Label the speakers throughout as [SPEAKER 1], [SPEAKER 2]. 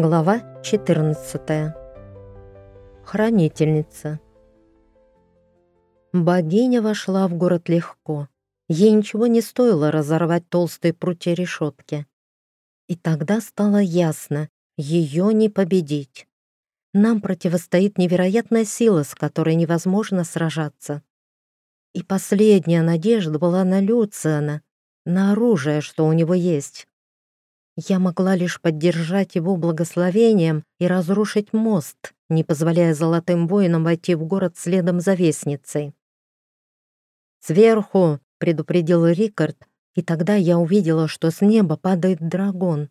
[SPEAKER 1] Глава 14. Хранительница. Богиня вошла в город легко. Ей ничего не стоило разорвать толстые прутья решетки. И тогда стало ясно, ее не победить. Нам противостоит невероятная сила, с которой невозможно сражаться. И последняя надежда была на Люциана, на оружие, что у него есть. Я могла лишь поддержать его благословением и разрушить мост, не позволяя золотым воинам войти в город следом за вестницей. «Сверху!» — предупредил Рикард, и тогда я увидела, что с неба падает дракон.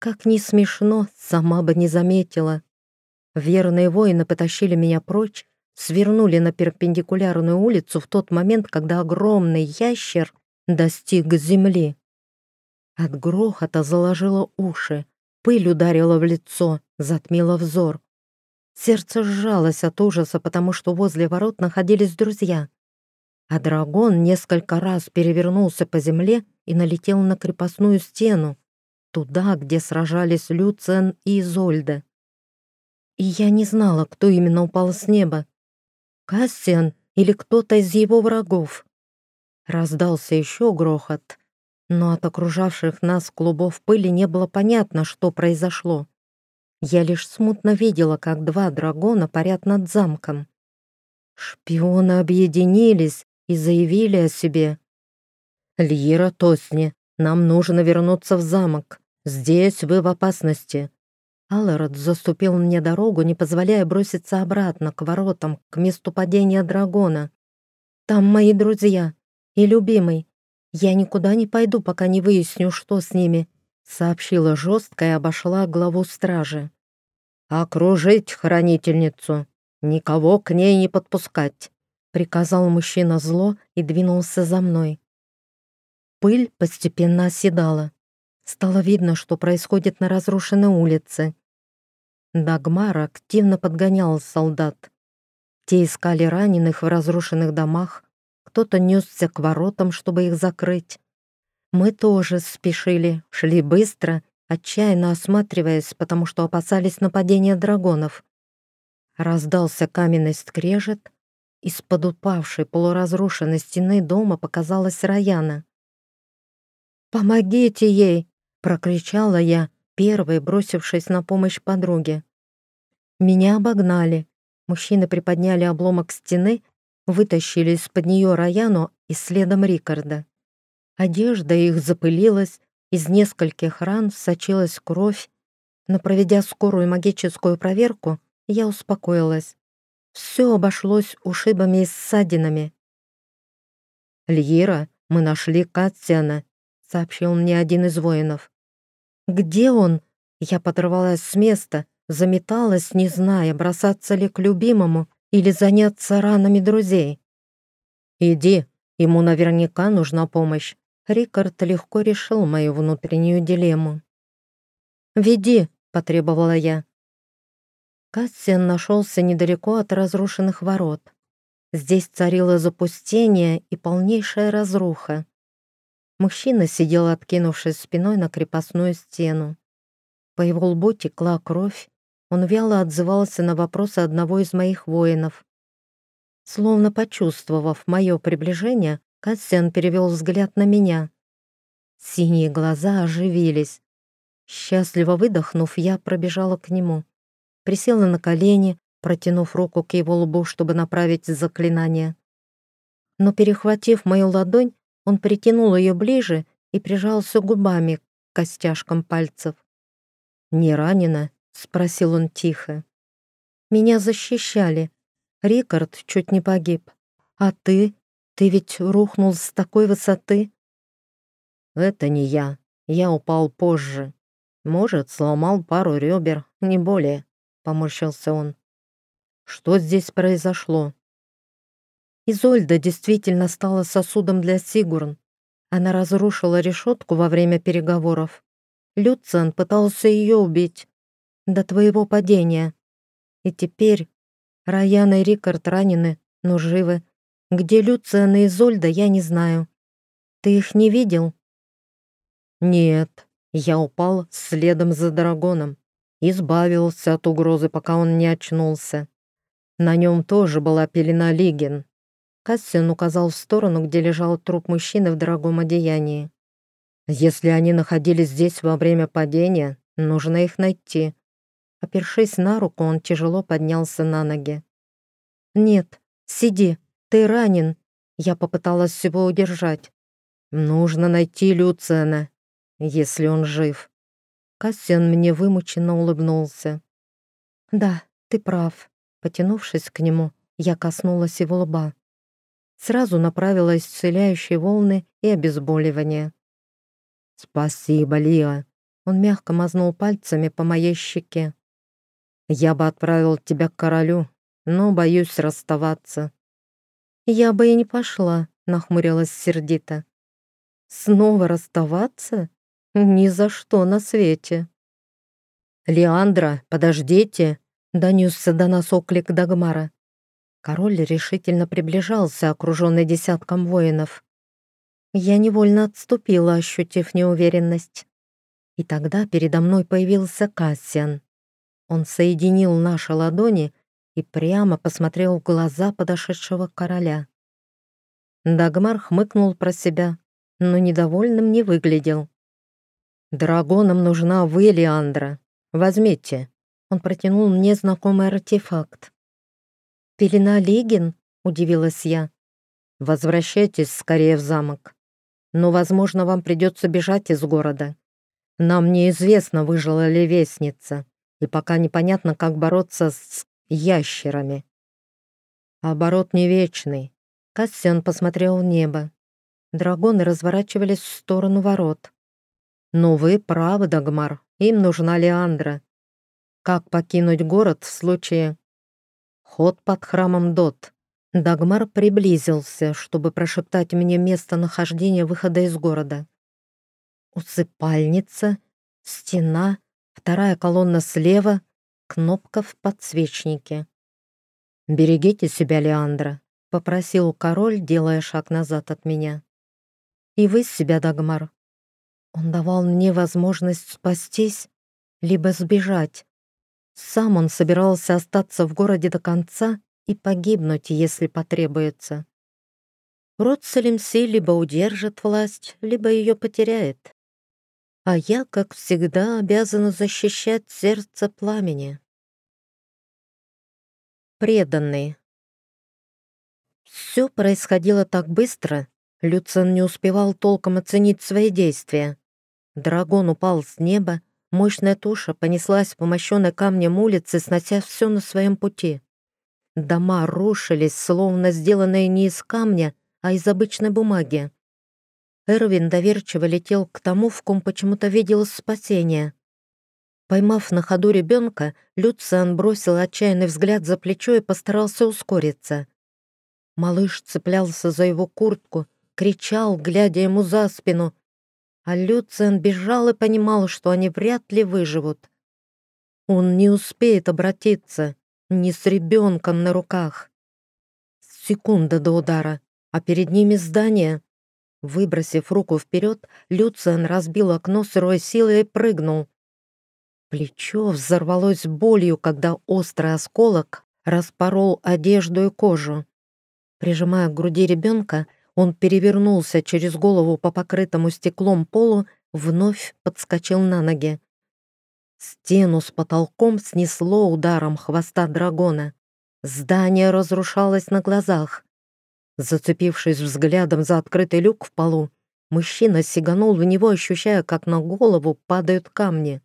[SPEAKER 1] Как ни смешно, сама бы не заметила. Верные воины потащили меня прочь, свернули на перпендикулярную улицу в тот момент, когда огромный ящер достиг земли. От грохота заложило уши, пыль ударила в лицо, затмила взор. Сердце сжалось от ужаса, потому что возле ворот находились друзья. А дракон несколько раз перевернулся по земле и налетел на крепостную стену, туда, где сражались Люцен и Изольда. И я не знала, кто именно упал с неба. Кассиан или кто-то из его врагов. Раздался еще грохот, но от окружавших нас клубов пыли не было понятно, что произошло. Я лишь смутно видела, как два дракона парят над замком. Шпионы объединились и заявили о себе. «Льера Тосни, нам нужно вернуться в замок. Здесь вы в опасности». Аллард заступил мне дорогу, не позволяя броситься обратно, к воротам, к месту падения дракона. «Там мои друзья и любимый, «Я никуда не пойду, пока не выясню, что с ними», сообщила жестко и обошла главу стражи. «Окружить хранительницу, никого к ней не подпускать», приказал мужчина зло и двинулся за мной. Пыль постепенно оседала. Стало видно, что происходит на разрушенной улице. Дагмар активно подгонял солдат. Те искали раненых в разрушенных домах, кто-то несся к воротам, чтобы их закрыть. Мы тоже спешили, шли быстро, отчаянно осматриваясь, потому что опасались нападения драгонов. Раздался каменный скрежет, из-под упавшей полуразрушенной стены дома показалась Раяна. «Помогите ей!» — прокричала я, первой бросившись на помощь подруге. Меня обогнали. Мужчины приподняли обломок стены вытащили из-под нее Раяну и следом Рикарда. Одежда их запылилась, из нескольких ран сочилась кровь, но проведя скорую магическую проверку, я успокоилась. Все обошлось ушибами и ссадинами. «Льера, мы нашли Катсиана», — сообщил мне один из воинов. «Где он?» Я подорвалась с места, заметалась, не зная, бросаться ли к любимому или заняться ранами друзей. «Иди, ему наверняка нужна помощь». Рикард легко решил мою внутреннюю дилемму. «Веди», — потребовала я. Кассиан нашелся недалеко от разрушенных ворот. Здесь царило запустение и полнейшая разруха. Мужчина сидел, откинувшись спиной на крепостную стену. По его лбу текла кровь, он вяло отзывался на вопросы одного из моих воинов. Словно почувствовав мое приближение, Кассиан перевел взгляд на меня. Синие глаза оживились. Счастливо выдохнув, я пробежала к нему. Присела на колени, протянув руку к его лбу, чтобы направить заклинание. Но, перехватив мою ладонь, он притянул ее ближе и прижался губами к костяшкам пальцев. «Не ранена?» — спросил он тихо. «Меня защищали. Рикард чуть не погиб. А ты? Ты ведь рухнул с такой высоты?» «Это не я. Я упал позже. Может, сломал пару ребер, не более», — поморщился он. «Что здесь произошло?» Изольда действительно стала сосудом для Сигурн. Она разрушила решетку во время переговоров. Люциан пытался ее убить, до твоего падения. И теперь Раяна и Рикард ранены, но живы. Где Люциан и Изольда, я не знаю. Ты их не видел? Нет, я упал следом за драконом. Избавился от угрозы, пока он не очнулся. На нем тоже была пелена Лиген. Кассиан указал в сторону, где лежал труп мужчины в дорогом одеянии. «Если они находились здесь во время падения, нужно их найти». Опершись на руку, он тяжело поднялся на ноги. «Нет, сиди, ты ранен». Я попыталась всего удержать. «Нужно найти Люциана, если он жив». Кассиан мне вымученно улыбнулся. «Да, ты прав». Потянувшись к нему, я коснулась его лба. Сразу направила исцеляющие волны и обезболивание. «Спасибо, Лиа!» Он мягко мазнул пальцами по моей щеке. «Я бы отправил тебя к королю, но боюсь расставаться». «Я бы и не пошла», — нахмурилась сердито. «Снова расставаться? Ни за что на свете». «Леандра, подождите!» Донесся до нас оклик Дагмара. Король решительно приближался, окруженный десятком воинов. Я невольно отступила, ощутив неуверенность. И тогда передо мной появился Кассиан. Он соединил наши ладони и прямо посмотрел в глаза подошедшего короля. Дагмар хмыкнул про себя, но недовольным не выглядел. «Драгонам нужна вы, Леандра. Возьмите». Он протянул мне знакомый артефакт. «Пелена Лигин?» — удивилась я. «Возвращайтесь скорее в замок. Но, возможно, вам придется бежать из города. Нам неизвестно, выжила ли вестница, и пока непонятно, как бороться с ящерами. Оборот не вечный». Кассиан посмотрел в небо. Драгоны разворачивались в сторону ворот. «Но вы правы, Дагмар, им нужна Леандра. Как покинуть город в случае... Ход под храмом Дот. Дагмар приблизился, чтобы прошептать мне местонахождение выхода из города. Усыпальница, стена, вторая колонна слева, кнопка в подсвечнике. «Берегите себя, Леандра», — попросил король, делая шаг назад от меня. «И вы себя, Дагмар». Он давал мне возможность спастись, либо сбежать, сам он собирался остаться в городе до конца и погибнуть, если потребуется. Род Салимси либо удержит власть, либо ее потеряет. А я, как всегда, обязана защищать сердце пламени. Преданный. Все происходило так быстро, Люцен не успевал толком оценить свои действия. Драгон упал с неба, Мощная туша понеслась по мощенной камнем улице, снося все на своем пути. Дома рушились, словно сделанные не из камня, а из обычной бумаги. Эрвин доверчиво летел к тому, в ком почему-то видел спасение. Поймав на ходу ребенка, Люциан бросил отчаянный взгляд за плечо и постарался ускориться. Малыш цеплялся за его куртку, кричал, глядя ему за спину, а Люциан бежал и понимал, что они вряд ли выживут. Он не успеет обратиться, не с ребенком на руках. Секунда до удара, а перед ними здание. Выбросив руку вперед, Люциан разбил окно сырой силой и прыгнул. Плечо взорвалось болью, когда острый осколок распорол одежду и кожу. Прижимая к груди ребенка, он перевернулся через голову по покрытому стеклом полу, вновь подскочил на ноги. Стену с потолком снесло ударом хвоста дракона. Здание разрушалось на глазах. Зацепившись взглядом за открытый люк в полу, мужчина сиганул в него, ощущая, как на голову падают камни.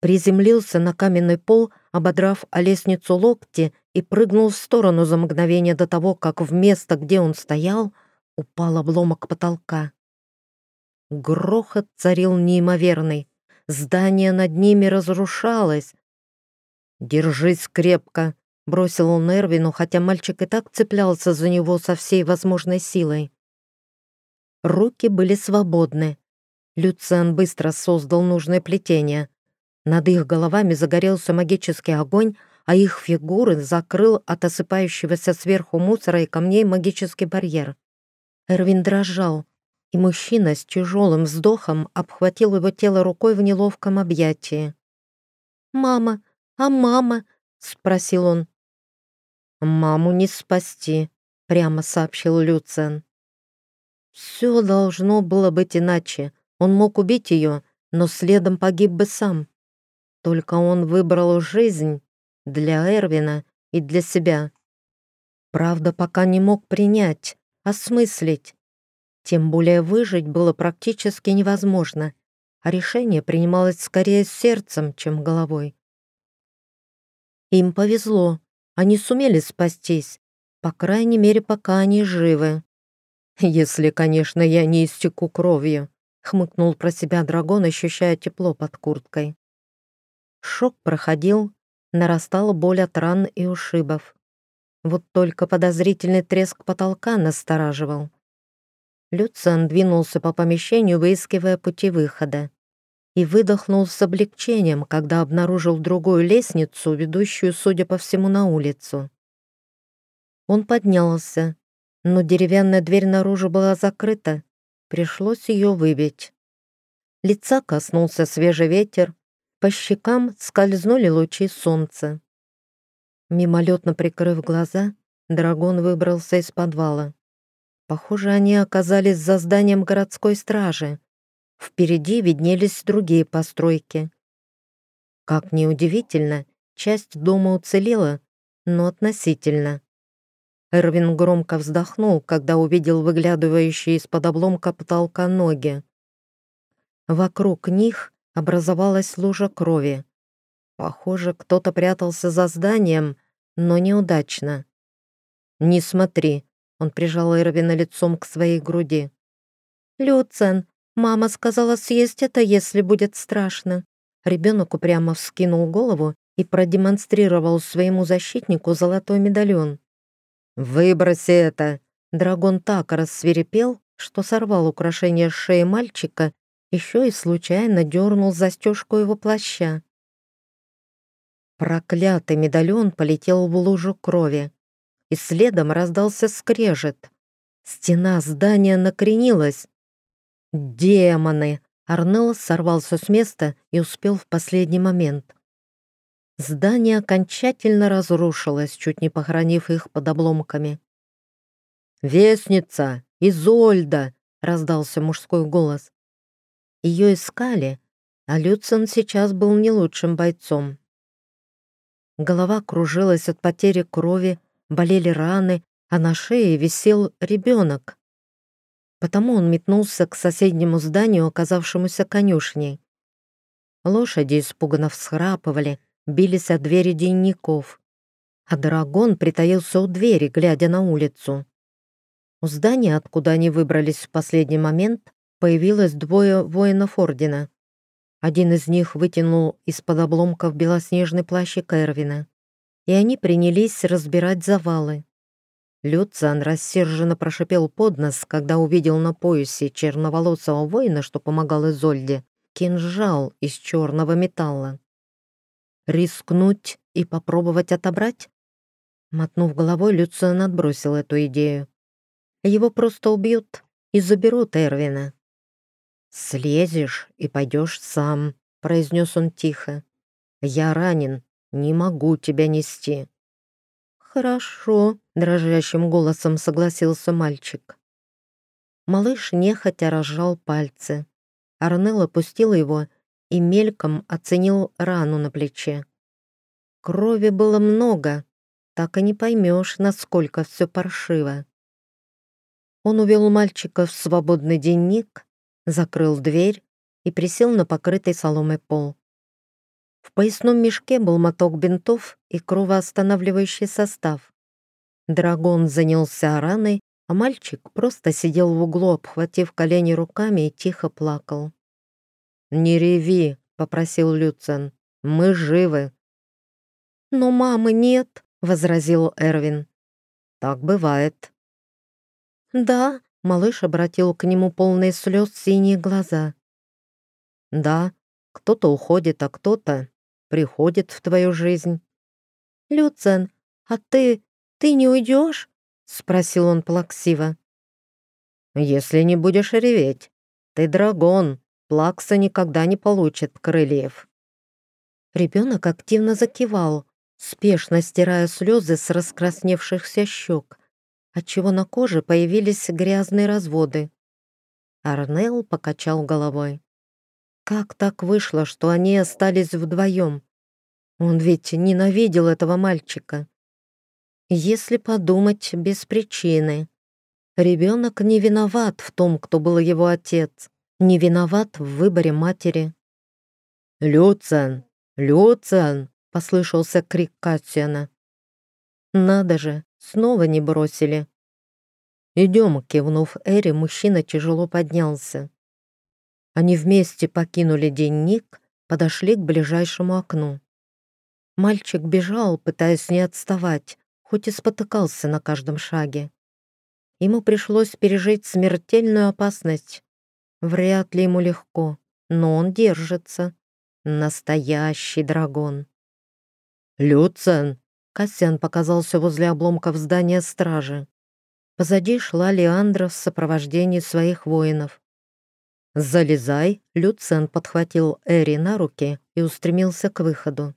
[SPEAKER 1] Приземлился на каменный пол, ободрав о лестницу локти и прыгнул в сторону за мгновение до того, как в место, где он стоял, упал обломок потолка. Грохот царил неимоверный. Здание над ними разрушалось. «Держись крепко», — бросил он Эрвину, хотя мальчик и так цеплялся за него со всей возможной силой. Руки были свободны. Люциан быстро создал нужное плетение. Над их головами загорелся магический огонь, а их фигуры закрыл от осыпающегося сверху мусора и камней магический барьер. Эрвин дрожал, и мужчина с тяжелым вздохом обхватил его тело рукой в неловком объятии. «Мама, а мама?» — спросил он. «Маму не спасти», — прямо сообщил Люцен. Все должно было быть иначе. Он мог убить ее, но следом погиб бы сам. Только он выбрал жизнь для Эрвина и для себя. Правда, пока не мог принять, осмыслить. Тем более выжить было практически невозможно, а решение принималось скорее сердцем, чем головой. Им повезло, они сумели спастись, по крайней мере, пока они живы. «Если, конечно, я не истеку кровью», — хмыкнул про себя дракон, ощущая тепло под курткой. Шок проходил, нарастала боль от ран и ушибов. Вот только подозрительный треск потолка настораживал. Люциан двинулся по помещению, выискивая пути выхода, и выдохнул с облегчением, когда обнаружил другую лестницу, ведущую, судя по всему, на улицу. Он поднялся, но деревянная дверь наружу была закрыта. Пришлось ее выбить. Лица коснулся свежий ветер, по щекам скользнули лучи солнца. Мимолетно прикрыв глаза, дракон выбрался из подвала. Похоже, они оказались за зданием городской стражи. Впереди виднелись другие постройки. Как ни удивительно, часть дома уцелела, но относительно. Эрвин громко вздохнул, когда увидел выглядывающие из-под обломка потолка ноги. Вокруг них образовалась лужа крови. Похоже, кто-то прятался за зданием, но неудачно. «Не смотри», — он прижал Эрвина лицом к своей груди. «Люцен, мама сказала съесть это, если будет страшно». Ребенок упрямо вскинул голову и продемонстрировал своему защитнику золотой медальон. «Выброси это!» Драгон так рассверепел, что сорвал украшение с шеи мальчика, еще и случайно дернул застежку его плаща. Проклятый медальон полетел в лужу крови, и следом раздался скрежет. Стена здания накренилась. «Демоны!» Арнелл сорвался с места и успел в последний момент. Здание окончательно разрушилось, чуть не похоронив их под обломками. «Вестница! Изольда!» — раздался мужской голос. Ее искали, а Люцин сейчас был не лучшим бойцом. Голова кружилась от потери крови, болели раны, а на шее висел ребенок. Потому он метнулся к соседнему зданию, оказавшемуся конюшней. Лошади испуганно всхрапывали, бились о двери денников, а Драгон притаился у двери, глядя на улицу. У здания, откуда они выбрались в последний момент, появилось двое воинов Ордена. Один из них вытянул из-под обломков белоснежный плащик Эрвина, и они принялись разбирать завалы. Люцан рассерженно прошипел под нос, когда увидел на поясе черноволосого воина, что помогал Изольде, кинжал из черного металла. Рискнуть и попробовать отобрать? Мотнув головой, Люциан отбросил эту идею. Его просто убьют и заберут Эрвина. «Слезешь и пойдешь сам», — произнес он тихо. «Я ранен, не могу тебя нести». «Хорошо», — дрожащим голосом согласился мальчик. Малыш нехотя разжал пальцы. Арнелл опустил его и мельком оценил рану на плече. Крови было много, так и не поймешь, насколько все паршиво. Он увел мальчика в свободный денник, закрыл дверь и присел на покрытый соломой пол. В поясном мешке был моток бинтов и кровоостанавливающий состав. Драгон занялся раной, а мальчик просто сидел в углу, обхватив колени руками и тихо плакал. «Не реви», — попросил Люцен. «Мы живы». «Но мамы нет», — возразил Эрвин. «Так бывает». «Да», — малыш обратил к нему полные слез синие глаза. «Да, кто-то уходит, а кто-то приходит в твою жизнь». «Люцен, а ты... ты не уйдешь?» — спросил он плаксиво. «Если не будешь реветь. Ты драгон, Плакса никогда не получит крыльев. Ребенок активно закивал, спешно стирая слезы с раскрасневшихся щек, отчего на коже появились грязные разводы. Арнел покачал головой. Как так вышло, что они остались вдвоем? Он ведь ненавидел этого мальчика. Если подумать без причины. Ребенок не виноват в том, кто был его отец, не виноват в выборе матери. «Люцен! Люцен!» — послышался крик Кассиана. «Надо же, снова не бросили». «Идем», — кивнув Эри, мужчина тяжело поднялся. Они вместе покинули денник, подошли к ближайшему окну. Мальчик бежал, пытаясь не отставать, хоть и спотыкался на каждом шаге. Ему пришлось пережить смертельную опасность. Вряд ли ему легко, но он держится. Настоящий дракон. «Люцен!» — Кассиан показался возле обломков здания стражи. Позади шла Леандра в сопровождении своих воинов. «Залезай!» — Люцен подхватил Эри на руки и устремился к выходу.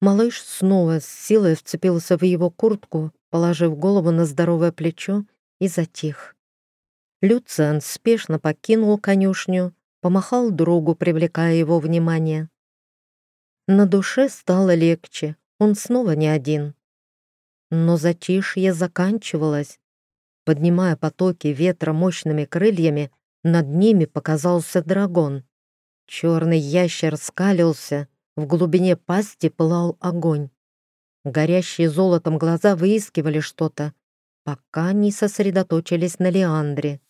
[SPEAKER 1] Малыш снова с силой вцепился в его куртку, положив голову на здоровое плечо, и затих. Люциан спешно покинул конюшню, помахал другу, привлекая его внимание. На душе стало легче, он снова не один. Но затишье заканчивалось. Поднимая потоки ветра мощными крыльями, над ними показался дракон. Черный ящер скалился, в глубине пасти пылал огонь. Горящие золотом глаза выискивали что-то, пока не сосредоточились на Леандре.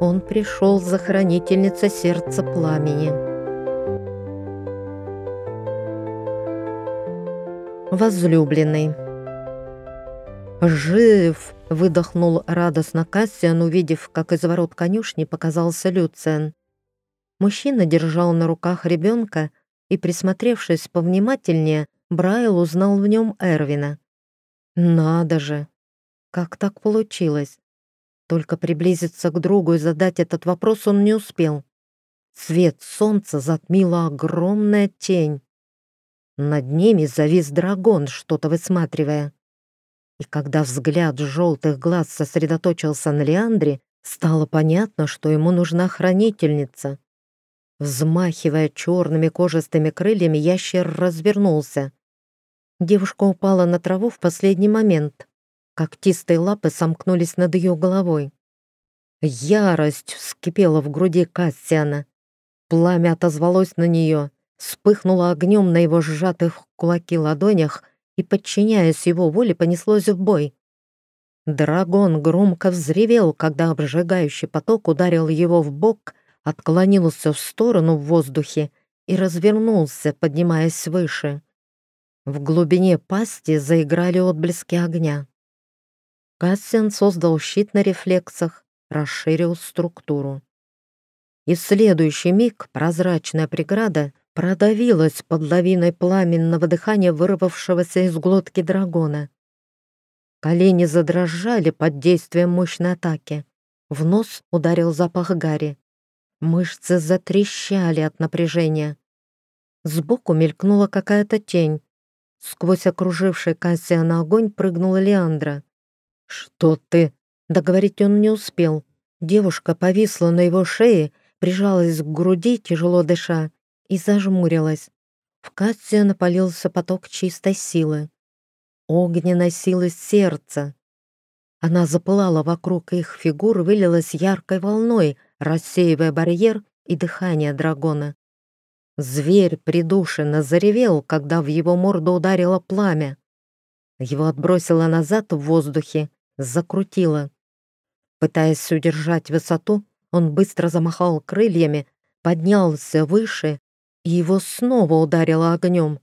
[SPEAKER 1] Он пришел за хранительница сердца пламени. Возлюбленный. «Жив!» — выдохнул радостно Кассиан, увидев, как из ворот конюшни показался Люциан. Мужчина держал на руках ребенка, и, присмотревшись повнимательнее, Брайл узнал в нем Эрвина. «Надо же! Как так получилось?» Только приблизиться к другу и задать этот вопрос он не успел. Свет солнца затмила огромная тень. Над ними завис дракон, что-то высматривая. И когда взгляд желтых глаз сосредоточился на Леандре, стало понятно, что ему нужна хранительница. Взмахивая черными кожистыми крыльями, ящер развернулся. Девушка упала на траву в последний момент. Когтистые лапы сомкнулись над ее головой. Ярость вскипела в груди Кассиана. Пламя отозвалось на нее, вспыхнуло огнем на его сжатых кулаки ладонях и, подчиняясь его воле, понеслось в бой. Драгон громко взревел, когда обжигающий поток ударил его в бок, отклонился в сторону в воздухе и развернулся, поднимаясь выше. В глубине пасти заиграли отблески огня. Кассиан создал щит на рефлексах, расширил структуру. И в следующий миг прозрачная преграда продавилась под лавиной пламенного дыхания, вырвавшегося из глотки дракона. Колени задрожали под действием мощной атаки. В нос ударил запах гари. Мышцы затрещали от напряжения. Сбоку мелькнула какая-то тень. Сквозь окруживший Кассиана огонь прыгнула Леандра. «Что ты?» Договорить он не успел. Девушка повисла на его шее, прижалась к груди, тяжело дыша, и зажмурилась. В Кассиана полился поток чистой силы. Огненной силы сердца. Она запылала вокруг их фигур, вылилась яркой волной — рассеивая барьер и дыхание дракона. Зверь придушенно заревел, когда в его морду ударило пламя. Его отбросило назад в воздухе, закрутило. Пытаясь удержать высоту, он быстро замахал крыльями, поднялся выше, и его снова ударило огнем.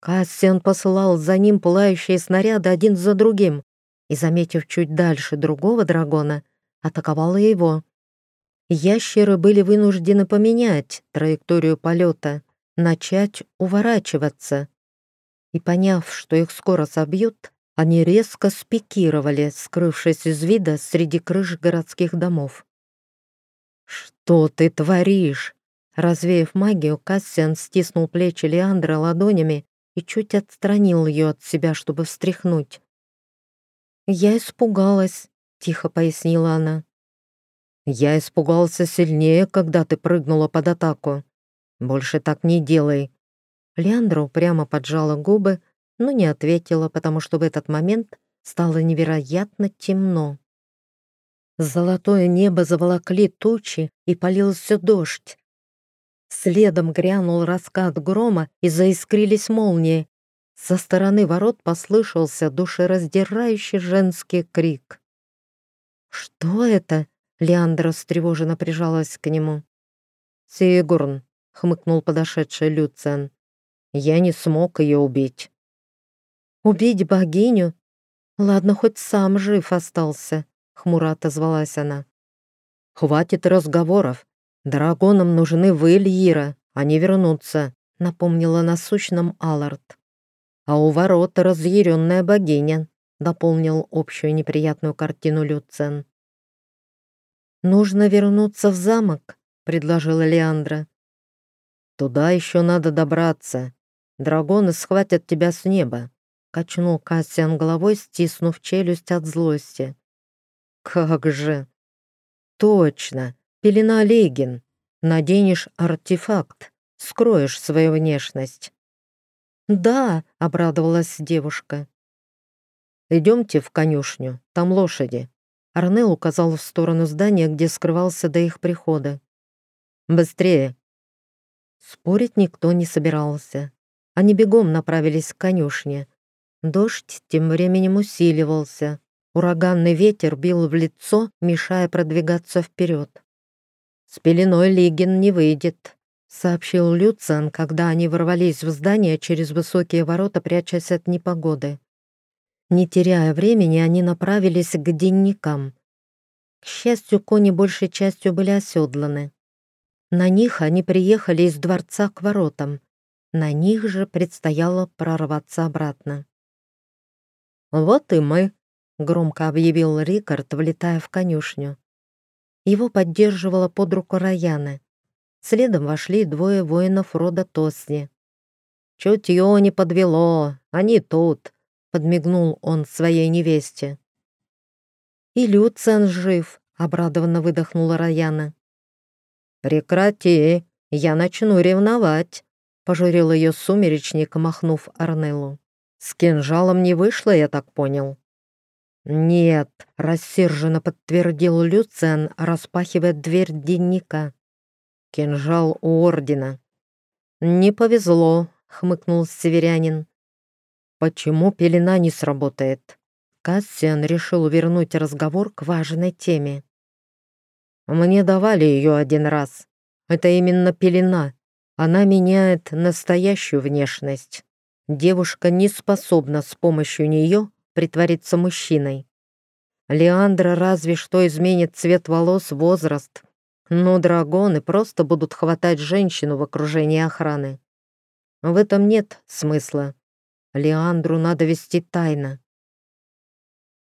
[SPEAKER 1] Кассиан посылал за ним пылающие снаряды один за другим и, заметив чуть дальше другого дракона, атаковал его. Ящеры были вынуждены поменять траекторию полета, начать уворачиваться. И поняв, что их скоро собьют, они резко спикировали, скрывшись из вида среди крыш городских домов. «Что ты творишь?» Развеяв магию, Кассиан стиснул плечи Леандра ладонями и чуть отстранил ее от себя, чтобы встряхнуть. «Я испугалась», — тихо пояснила она. «Я испугался сильнее, когда ты прыгнула под атаку. Больше так не делай». Леандра упрямо поджала губы, но не ответила, потому что в этот момент стало невероятно темно. Золотое небо заволокли тучи, и полился дождь. Следом грянул раскат грома, и заискрились молнии. Со стороны ворот послышался душераздирающий женский крик. «Что это?» — Леандра встревоженно прижалась к нему. «Сигурн», — хмыкнул подошедший Люциан. «Я не смог ее убить». «Убить богиню? Ладно, хоть сам жив остался», — хмуро отозвалась она. «Хватит разговоров. Драгонам нужны вы, Льира, они вернутся», — напомнила насущном Аллард. «А у ворот разъяренная богиня», — дополнил общую неприятную картину Люцен. «Нужно вернуться в замок», — предложила Леандра. «Туда еще надо добраться. Драгоны схватят тебя с неба. Качнул Кассиан головой, стиснув челюсть от злости. «Как же!» «Точно! Пелена Легин. Наденешь артефакт, скроешь свою внешность». «Да!» — обрадовалась девушка. «Идемте в конюшню, там лошади». Арнел указал в сторону здания, где скрывался до их прихода. «Быстрее!» Спорить никто не собирался. Они бегом направились к конюшне. Дождь тем временем усиливался. Ураганный ветер бил в лицо, мешая продвигаться вперед. «С пеленой Лигин не выйдет», — сообщил Люциан, когда они ворвались в здание через высокие ворота, прячась от непогоды. Не теряя времени, они направились к денникам. К счастью, кони большей частью были оседланы. На них они приехали из дворца к воротам. На них же предстояло прорваться обратно. «Вот и мы», — громко объявил Рикард, влетая в конюшню. Его поддерживала под руку Раяна. Следом вошли двое воинов рода Тосни. «Чутье не подвело, они тут», — подмигнул он своей невесте. «И Люциан жив», — обрадованно выдохнула Раяна. «Прекрати, я начну ревновать», — пожурил ее сумеречник, махнув Арнеллу. С кинжалом не вышло, я так понял. «Нет», — рассерженно подтвердил Люциан, распахивая дверь дневника. «Кинжал у ордена». «Не повезло», — хмыкнул северянин. «Почему пелена не сработает?» Кассиан решил вернуть разговор к важной теме. «Мне давали ее один раз. Это именно пелена. Она меняет настоящую внешность» девушка не способна с помощью нее притвориться мужчиной. Леандра разве что изменит цвет волос, возраст, но драгоны просто будут хватать женщину в окружении охраны. В этом нет смысла. Леандру надо вести тайно.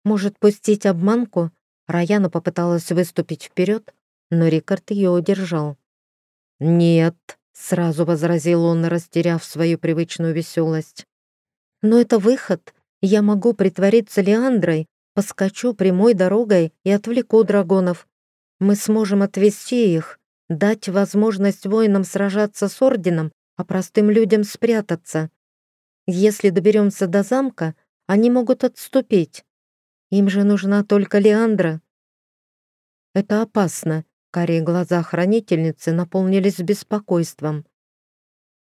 [SPEAKER 1] Может, пустить обманку? Раяна попыталась выступить вперед, но Рикард ее удержал. «Нет», Сразу возразил он, растеряв свою привычную веселость. «Но это выход. Я могу притвориться Леандрой, поскочу прямой дорогой и отвлеку драгонов. Мы сможем отвести их, дать возможность воинам сражаться с Орденом, а простым людям спрятаться. Если доберемся до замка, они могут отступить. Им же нужна только Леандра». «Это опасно», Карие глаза хранительницы наполнились беспокойством.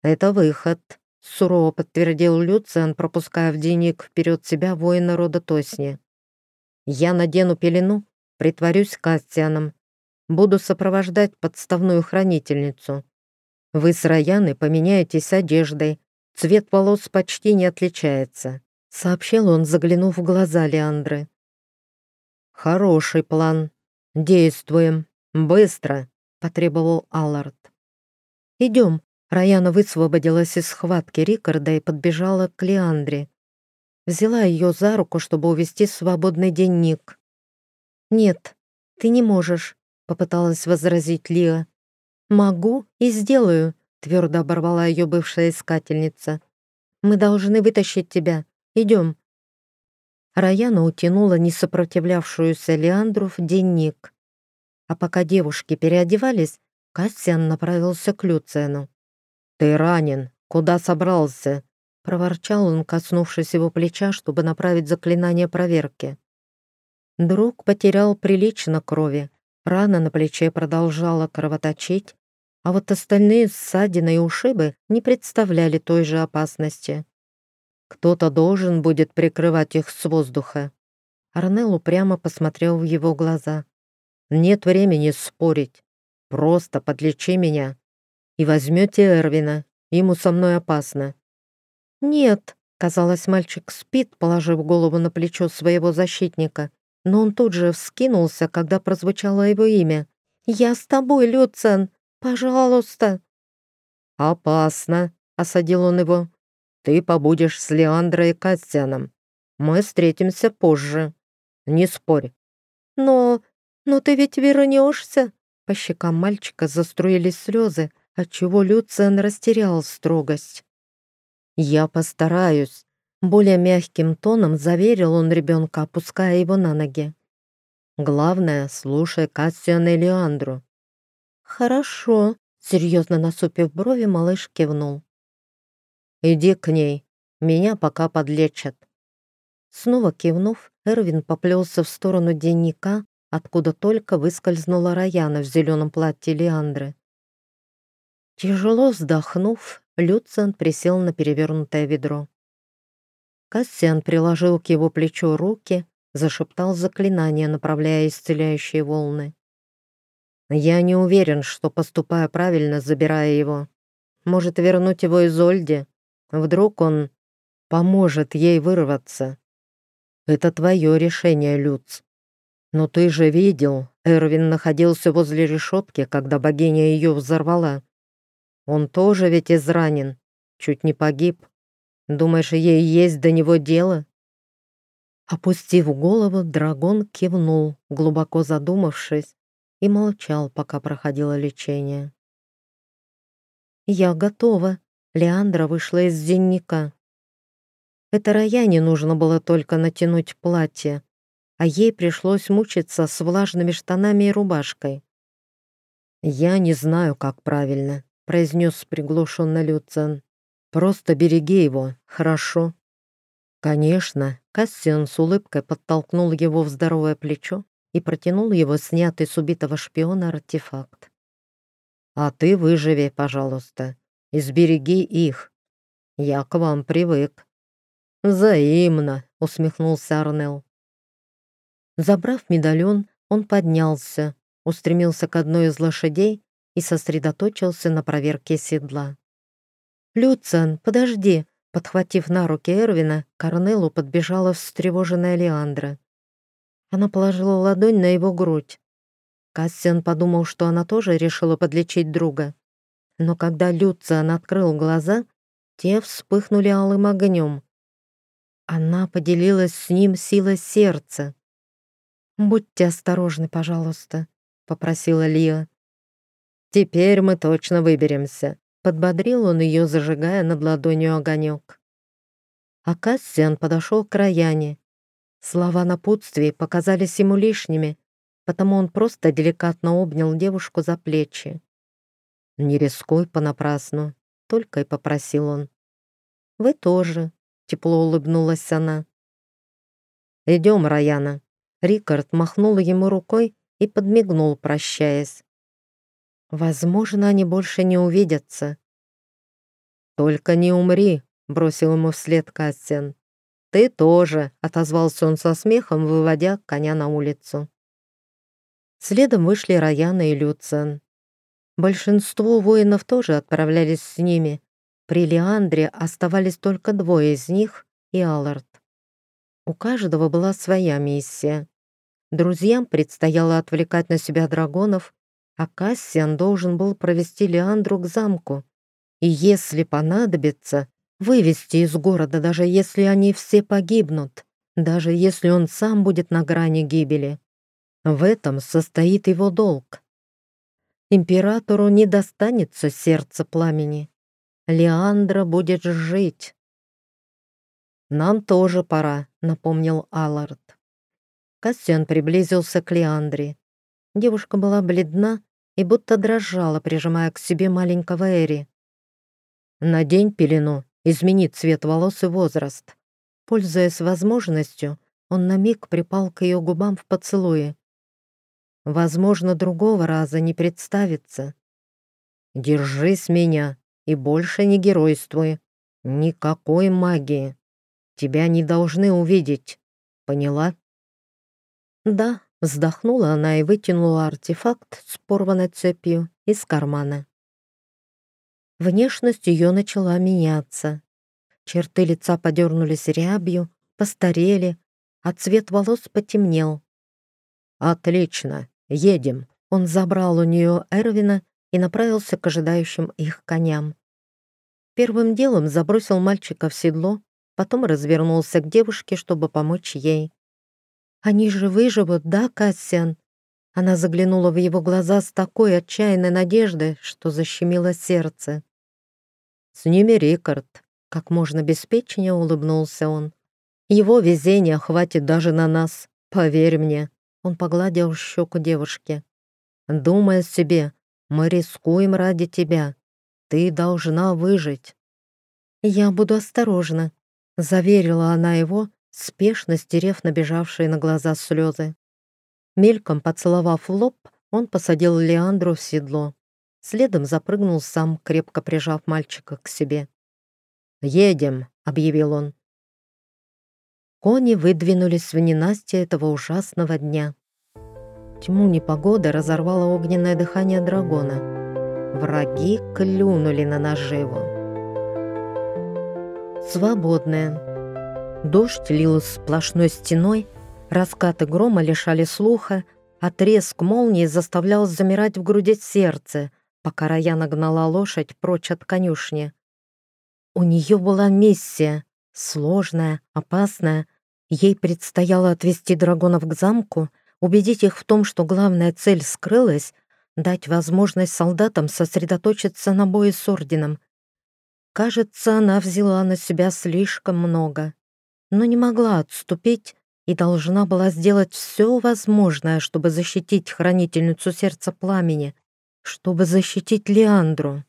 [SPEAKER 1] «Это выход», — сурово подтвердил Люциан, пропуская в денег вперед себя воина рода Тосни. «Я надену пелену, притворюсь Кастианом, буду сопровождать подставную хранительницу. Вы с Раяны поменяетесь одеждой, цвет волос почти не отличается», — сообщил он, заглянув в глаза Леандры. «Хороший план. Действуем», «Быстро!» — потребовал Аллард. «Идем!» Раяна высвободилась из схватки Рикарда и подбежала к Леандре. Взяла ее за руку, чтобы увести свободный денник. «Нет, ты не можешь», — попыталась возразить Лия. «Могу и сделаю», — твердо оборвала ее бывшая искательница. «Мы должны вытащить тебя. Идем». Раяна утянула несопротивлявшуюся Леандру в денник. А пока девушки переодевались, Кассиан направился к Люцену. «Ты ранен. Куда собрался?» — проворчал он, коснувшись его плеча, чтобы направить заклинание проверки. Друг потерял прилично крови, рана на плече продолжала кровоточить, а вот остальные ссадины и ушибы не представляли той же опасности. Кто-то должен будет прикрывать их с воздуха. Арнелл упрямо посмотрел в его глаза. «Нет времени спорить. Просто подлечи меня. И возьмете Эрвина. Ему со мной опасно». «Нет», — казалось, мальчик спит, положив голову на плечо своего защитника, но он тут же вскинулся, когда прозвучало его имя. «Я с тобой, Люцен! Пожалуйста!» «Опасно!» — осадил он его. «Ты побудешь с Леандрой и Кастианом. Мы встретимся позже. Не спорь». «Но... но ты ведь вернешься?» По щекам мальчика заструились слезы, отчего Люциан растерял строгость. «Я постараюсь», — более мягким тоном заверил он ребенка, опуская его на ноги. «Главное, слушай Кассиана и Леандру». «Хорошо», — серьезно насупив брови, малыш кивнул. «Иди к ней, меня пока подлечат». Снова кивнув, Эрвин поплелся в сторону денника, откуда только выскользнула Раяна в зеленом платье Леандры. Тяжело вздохнув, Люциан присел на перевернутое ведро. Кассиан приложил к его плечу руки, зашептал заклинание, направляя исцеляющие волны. «Я не уверен, что поступаю правильно, забирая его. Может, вернуть его из Ольди? Вдруг он поможет ей вырваться. Это твое решение, Люц. Но ты же видел, Эрвин находился возле решетки, когда богиня ее взорвала. Он тоже ведь изранен, чуть не погиб. Думаешь, ей есть до него дело?» Опустив голову, дракон кивнул, глубоко задумавшись, и молчал, пока проходило лечение. «Я готова», — Леандра вышла из денника. Это Раяне нужно было только натянуть платье, а ей пришлось мучиться с влажными штанами и рубашкой. «Я не знаю, как правильно», произнес приглушенно Люцен. «Просто береги его, хорошо?» «Конечно», — Кассиан с улыбкой подтолкнул его в здоровое плечо и протянул его снятый с убитого шпиона артефакт. «А ты выживи, пожалуйста, и сбереги их. Я к вам привык». «Взаимно», — усмехнулся Арнел. Забрав медальон, он поднялся, устремился к одной из лошадей и сосредоточился на проверке седла. «Люциан, подожди!» Подхватив на руки Эрвина, Корнелу подбежала встревоженная Леандра. Она положила ладонь на его грудь. Кассиан подумал, что она тоже решила подлечить друга. Но когда Люциан открыл глаза, те вспыхнули алым огнем. Она поделилась с ним силой сердца. «Будьте осторожны, пожалуйста», — попросила Лия. «Теперь мы точно выберемся», — подбодрил он ее, зажигая над ладонью огонек. А Кассиан подошел к Раяне. Слова напутствия показались ему лишними, потому он просто деликатно обнял девушку за плечи. «Не рискуй понапрасну», — только и попросил он. «Вы тоже», — тепло улыбнулась она. «Идем, Раяна». Рикард махнул ему рукой и подмигнул, прощаясь. Возможно, они больше не увидятся. «Только не умри», — бросил ему вслед Кассиан. «Ты тоже», — отозвался он со смехом, выводя коня на улицу. Следом вышли Раяна и Люциан. Большинство воинов тоже отправлялись с ними. При Леандре оставались только двое из них и Аллард. У каждого была своя миссия. Друзьям предстояло отвлекать на себя драгонов, а Кассиан должен был провести Леандру к замку. И если понадобится, вывести из города, даже если они все погибнут, даже если он сам будет на грани гибели. В этом состоит его долг. Императору не достанется сердце пламени. Леандра будет жить. «Нам тоже пора», — напомнил Аллард. Кассиан приблизился к Леандре. Девушка была бледна и будто дрожала, прижимая к себе маленького Эри. «Надень пелену, измени цвет волос и возраст». Пользуясь возможностью, он на миг припал к ее губам в поцелуе. Возможно, другого раза не представится. «Держись меня и больше не геройствуй. Никакой магии. Тебя не должны увидеть. Поняла?» «Да», — вздохнула она и вытянула артефакт с порванной цепью из кармана. Внешность ее начала меняться. Черты лица подернулись рябью, постарели, а цвет волос потемнел. «Отлично, едем!» Он забрал у нее Эрвина и направился к ожидающим их коням. Первым делом забросил мальчика в седло, потом развернулся к девушке, чтобы помочь ей. «Они же выживут, да, Кассиан?» Она заглянула в его глаза с такой отчаянной надеждой, что защемило сердце. «С ними Рикард», — как можно беспечнее улыбнулся он. Его везения хватит даже на нас, поверь мне. Он погладил щеку девушки. Думай о себе, мы рискуем ради тебя. Ты должна выжить. Я буду осторожна, заверила она его, спешно стерев набежавшие на глаза слезы. Мельком поцеловав лоб, он посадил Леандру в седло. Следом запрыгнул сам, крепко прижав мальчика к себе. «Едем», — объявил он. Кони выдвинулись в ненастье этого ужасного дня. Тьму непогоды разорвало огненное дыхание дракона. Враги клюнули на наживу. Свободная. Дождь лил сплошной стеной, раскаты грома лишали слуха, треск молнии заставлял замирать в груди сердце, пока Раяна гнала лошадь прочь от конюшни. У нее была миссия сложная, опасная. Ей предстояло отвести драгонов к замку, убедить их в том, что главная цель скрылась, дать возможность солдатам сосредоточиться на бое с орденом. Кажется, она взяла на себя слишком много, но не могла отступить и должна была сделать все возможное, чтобы защитить хранительницу сердца пламени, чтобы защитить Леандру.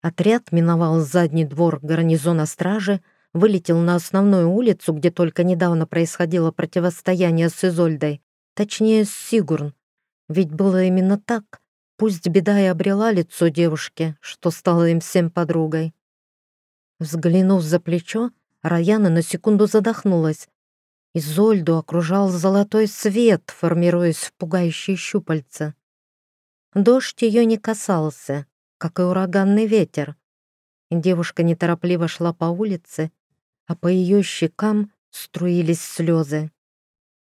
[SPEAKER 1] Отряд миновал задний двор гарнизона стражи, вылетел на основную улицу, где только недавно происходило противостояние с Изольдой, точнее, с Сигурн. Ведь было именно так. Пусть беда и обрела лицо девушки, что стало им всем подругой. Взглянув за плечо, Раяна на секунду задохнулась. Изольду окружал золотой свет, формируясь в пугающие щупальца. Дождь ее не касался, как и ураганный ветер. Девушка неторопливо шла по улице, а по ее щекам струились слезы.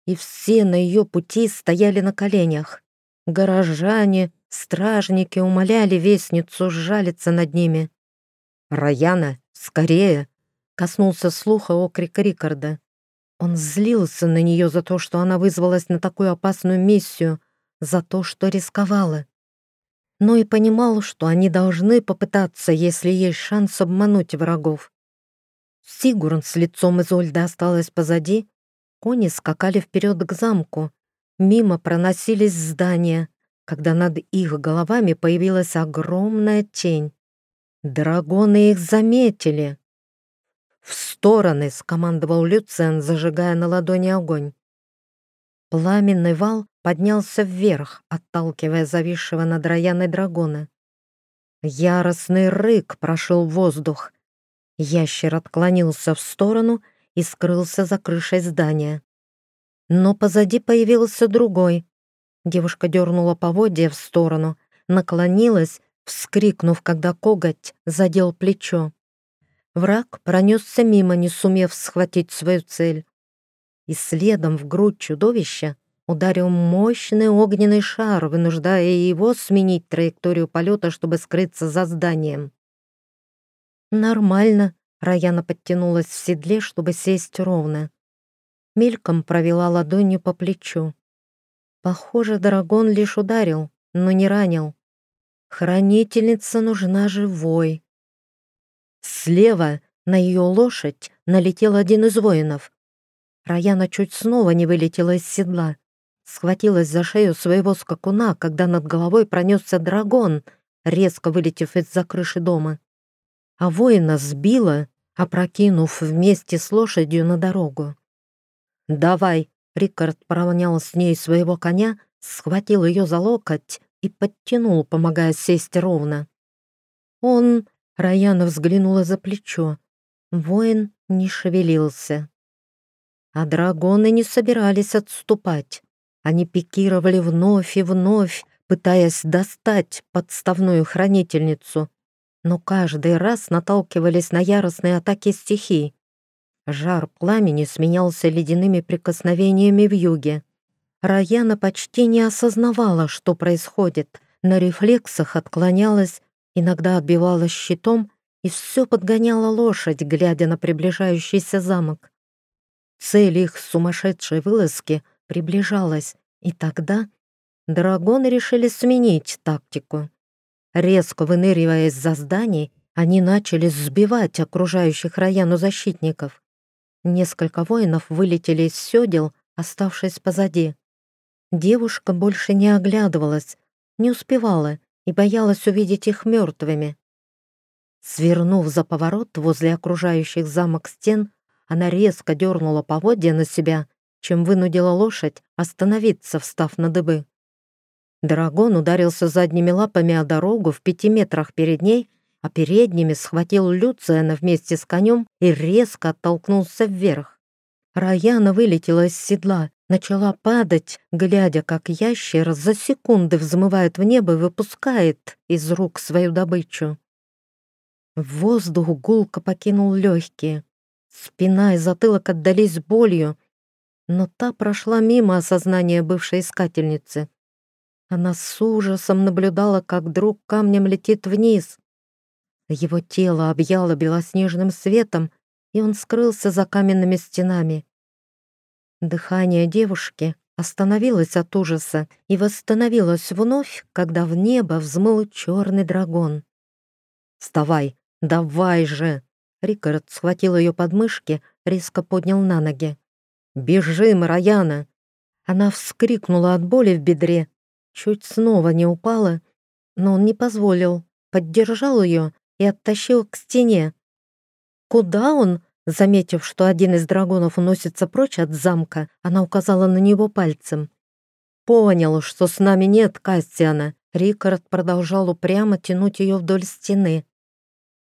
[SPEAKER 1] И все на ее пути стояли на коленях. Горожане, стражники умоляли вестницу сжалиться над ними. «Раяна, скорее!» — коснулся слуха окрик Рикарда. Он злился на нее за то, что она вызвалась на такую опасную миссию, за то, что рисковала. Но и понимал, что они должны попытаться, если есть шанс обмануть врагов. Сигурн с лицом Изольды осталась позади. Кони скакали вперед к замку. Мимо проносились здания, когда над их головами появилась огромная тень. Драгоны их заметили. «В стороны!» — скомандовал Люцен, зажигая на ладони огонь. Пламенный вал поднялся вверх, отталкивая зависшего над Рояной драгона. Яростный рык прошел воздух. Ящер отклонился в сторону и скрылся за крышей здания. Но позади появился другой. Девушка дернула поводья в сторону, наклонилась, вскрикнув, когда коготь задел плечо. Враг пронесся мимо, не сумев схватить свою цель. И следом в грудь чудовища ударил мощный огненный шар, вынуждая его сменить траекторию полета, чтобы скрыться за зданием. «Нормально», — Раяна подтянулась в седле, чтобы сесть ровно. Мельком провела ладонью по плечу. Похоже, Драгон лишь ударил, но не ранил. Хранительница нужна живой. Слева на ее лошадь налетел один из воинов. Раяна чуть снова не вылетела из седла. Схватилась за шею своего скакуна, когда над головой пронесся дракон, резко вылетев из-за крыши дома. А воина сбила, опрокинув вместе с лошадью на дорогу. «Давай!» — Рикард поравнял с ней своего коня, схватил ее за локоть и подтянул, помогая сесть ровно. Он... Раяна взглянула за плечо. Воин не шевелился. А драгоны не собирались отступать. Они пикировали вновь и вновь, пытаясь достать подставную хранительницу, но каждый раз наталкивались на яростные атаки стихий. Жар пламени сменялся ледяными прикосновениями в юге. Раяна почти не осознавала, что происходит. На рефлексах отклонялась, иногда отбивалась щитом и все подгоняла лошадь, глядя на приближающийся замок. Цель их сумасшедшей вылазки приближалась, и тогда драгоны решили сменить тактику. Резко выныривая из-за зданий, они начали сбивать окружающих Раяну защитников. Несколько воинов вылетели из седел, оставшись позади. Девушка больше не оглядывалась, не успевала и боялась увидеть их мертвыми. Свернув за поворот возле окружающих замок стен, она резко дернула поводья на себя, чем вынудила лошадь остановиться, встав на дыбы. Драгон ударился задними лапами о дорогу в пяти метрах перед ней, а передними схватил Люциана вместе с конем и резко оттолкнулся вверх. Раяна вылетела из седла, начала падать, глядя, как ящер за секунды взмывает в небо и выпускает из рук свою добычу. Воздух гулко покинул легкие. Спина и затылок отдались болью, но та прошла мимо осознания бывшей искательницы. Она с ужасом наблюдала, как друг камнем летит вниз. Его тело объяло белоснежным светом, и он скрылся за каменными стенами. Дыхание девушки остановилось от ужаса и восстановилось вновь, когда в небо взмыл черный дракон. «Вставай! Давай же!» Рикард схватил ее подмышки, резко поднял на ноги. «Бежим, Раяна!» Она вскрикнула от боли в бедре, чуть снова не упала, но он не позволил, поддержал ее и оттащил к стене. Куда он? Заметив, что один из драгонов уносится прочь от замка, она указала на него пальцем. «Понял, что с нами нет Кастиана». Рикард продолжал упрямо тянуть ее вдоль стены.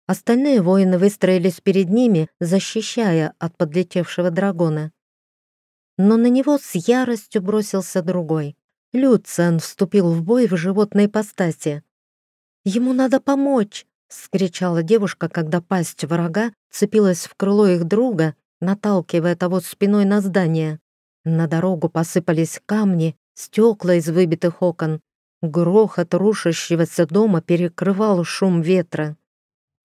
[SPEAKER 1] Остальные воины выстроились перед ними, защищая от подлетевшего драгона. Но на него с яростью бросился другой. Люциан вступил в бой в животной ипостаси. «Ему надо помочь!» — скричала девушка, когда пасть врага цепилась в крыло их друга, наталкивая того спиной на здание. На дорогу посыпались камни, стекла из выбитых окон. Грохот рушащегося дома перекрывал шум ветра.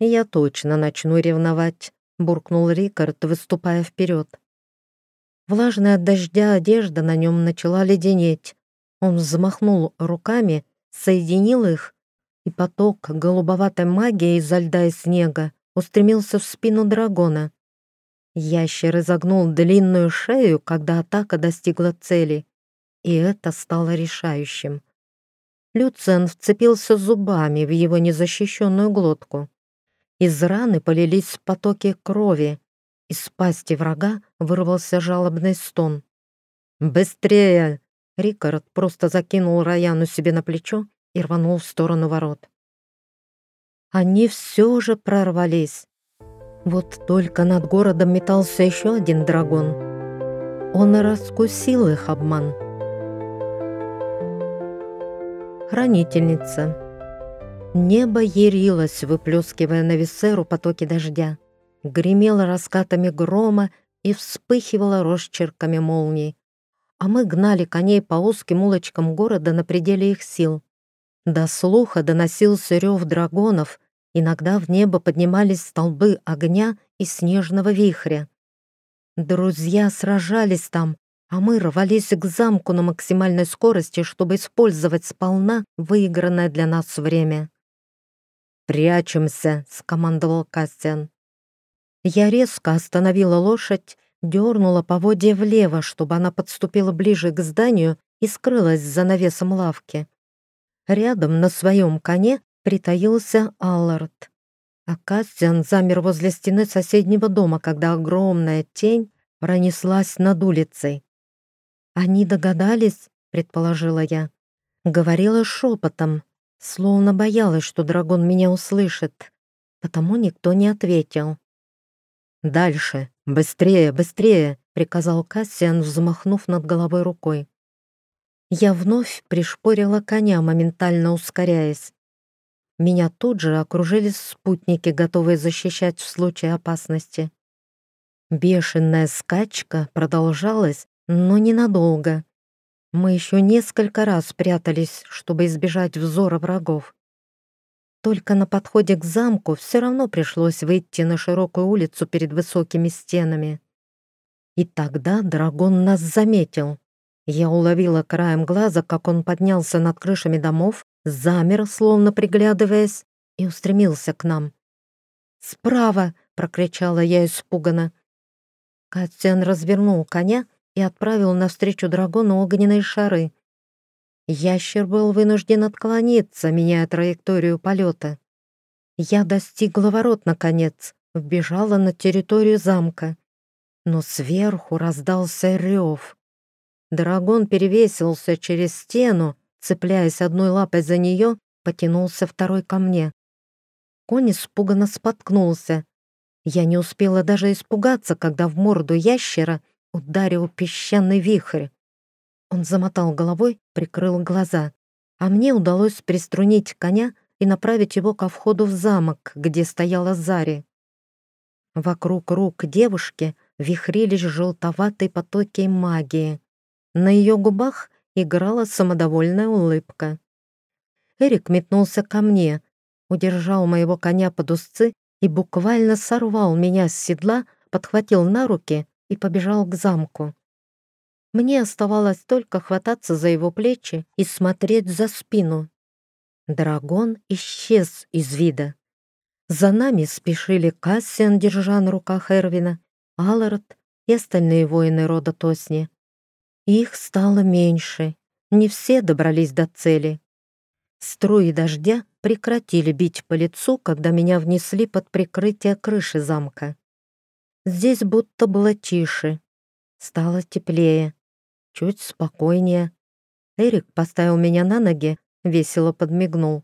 [SPEAKER 1] «Я точно начну ревновать», — буркнул Рикард, выступая вперед. Влажная от дождя одежда на нем начала леденеть. Он взмахнул руками, соединил их и поток голубоватой магии изо льда и снега устремился в спину дракона. Ящер изогнул длинную шею, когда атака достигла цели, и это стало решающим. Люцен вцепился зубами в его незащищенную глотку. Из раны полились потоки крови. Из пасти врага вырвался жалобный стон. «Быстрее!» Рикард просто закинул Раяну себе на плечо и рванул в сторону ворот. Они все же прорвались. Вот только над городом метался еще один дракон. Он раскусил их обман. Хранительница. Небо ярилось, выплескивая на Виссеру потоки дождя. Гремело раскатами грома и вспыхивало росчерками молний. А мы гнали коней по узким улочкам города на пределе их сил. До слуха доносился рев драгонов, иногда в небо поднимались столбы огня и снежного вихря. Друзья сражались там, а мы рвались к замку на максимальной скорости, чтобы использовать сполна выигранное для нас время.
[SPEAKER 2] «Прячемся!» — скомандовал Кастиан.
[SPEAKER 1] Я резко остановила лошадь, дернула поводья влево, чтобы она подступила ближе к зданию и скрылась за навесом лавки. Рядом на своем коне притаился Аллард. А Кастиан замер возле стены соседнего дома, когда огромная тень пронеслась над улицей. «Они догадались?» — предположила я. Говорила шепотом, словно боялась, что дракон меня услышит, потому никто не ответил.
[SPEAKER 2] «Дальше! Быстрее, быстрее!» — приказал Кассиан, взмахнув над головой рукой.
[SPEAKER 1] Я вновь пришпорила коня, моментально ускоряясь. Меня тут же окружили спутники, готовые защищать в случае опасности. Бешеная скачка продолжалась, но ненадолго. Мы еще несколько раз прятались, чтобы избежать взора врагов. Только на подходе к замку все равно пришлось выйти на широкую улицу перед высокими стенами. И тогда дракон нас заметил. Я уловила краем глаза, как он поднялся над крышами домов замер, словно приглядываясь, и устремился к нам. «Справа!» — прокричала я испуганно. Катян развернул коня и отправил навстречу дракону огненные шары. Ящер был вынужден отклониться, меняя траекторию полета. Я достигла ворот, наконец, вбежала на территорию замка. Но сверху раздался рев. Драгон перевесился через стену, Цепляясь одной лапой за нее, потянулся второй ко мне. Конь испуганно споткнулся. Я не успела даже испугаться, когда в морду ящера ударил песчаный вихрь. Он замотал головой, прикрыл глаза, а мне удалось приструнить коня и направить его ко входу в замок, где стояла Зари. Вокруг рук девушки вихрились желтоватые потоки магии. На ее губах играла самодовольная улыбка. Эрик метнулся ко мне, удержал моего коня под узцы и буквально сорвал меня с седла, подхватил на руки и побежал к замку. Мне оставалось только хвататься за его плечи и смотреть за спину. Драгон исчез из вида. За нами спешили Кассиан, держа на руках Эрвина, Аллард и остальные воины рода Тосни. Их стало меньше, не все добрались до цели. Струи дождя прекратили бить по лицу, когда меня внесли под прикрытие крыши замка. Здесь будто было тише, стало теплее, чуть спокойнее. Эрик поставил меня на ноги, весело подмигнул.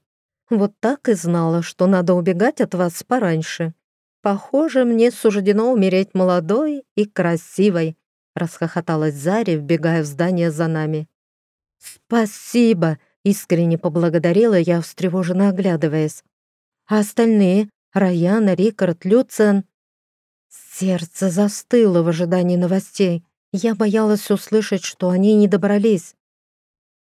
[SPEAKER 1] «Вот так и знала, что надо убегать от вас пораньше. Похоже, мне суждено умереть молодой и красивой, расхохоталась Заря, вбегая в здание за нами. «Спасибо!» — искренне поблагодарила я, встревоженно оглядываясь. «А остальные? Раяна, Рикард, Люциан?» Сердце застыло в ожидании новостей. Я боялась услышать, что они не добрались.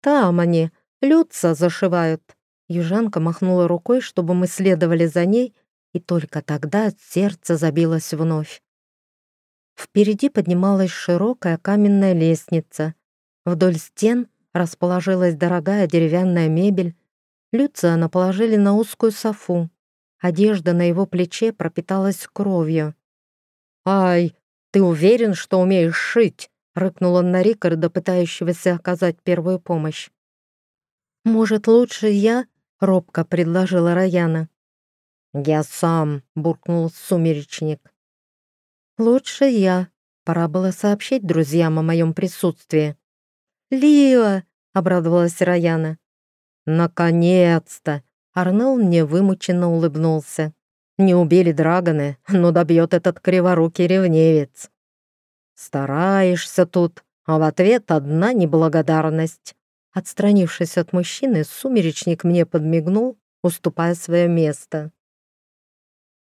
[SPEAKER 1] «Там они, Люца зашивают!» Южанка махнула рукой, чтобы мы следовали за ней, и только тогда сердце забилось вновь. Впереди поднималась широкая каменная лестница. Вдоль стен расположилась дорогая деревянная мебель. Люциана положили на узкую софу. Одежда на его плече пропиталась кровью. «Ай, ты уверен, что умеешь шить?» — рыкнул он на Рикарда, пытающегося оказать первую помощь. «Может, лучше я?» — робко предложила Раяна.
[SPEAKER 2] «Я сам», — буркнул сумеречник.
[SPEAKER 1] «Лучше я. Пора было сообщить друзьям о моем присутствии». «Лила!» — обрадовалась Раяна.
[SPEAKER 2] «Наконец-то!» — Арнелл мне вымученно улыбнулся. «Не убили драгоны, но добьет этот криворукий ревневец. Стараешься тут, а в ответ одна неблагодарность».
[SPEAKER 1] Отстранившись от мужчины, сумеречник мне подмигнул, уступая свое место.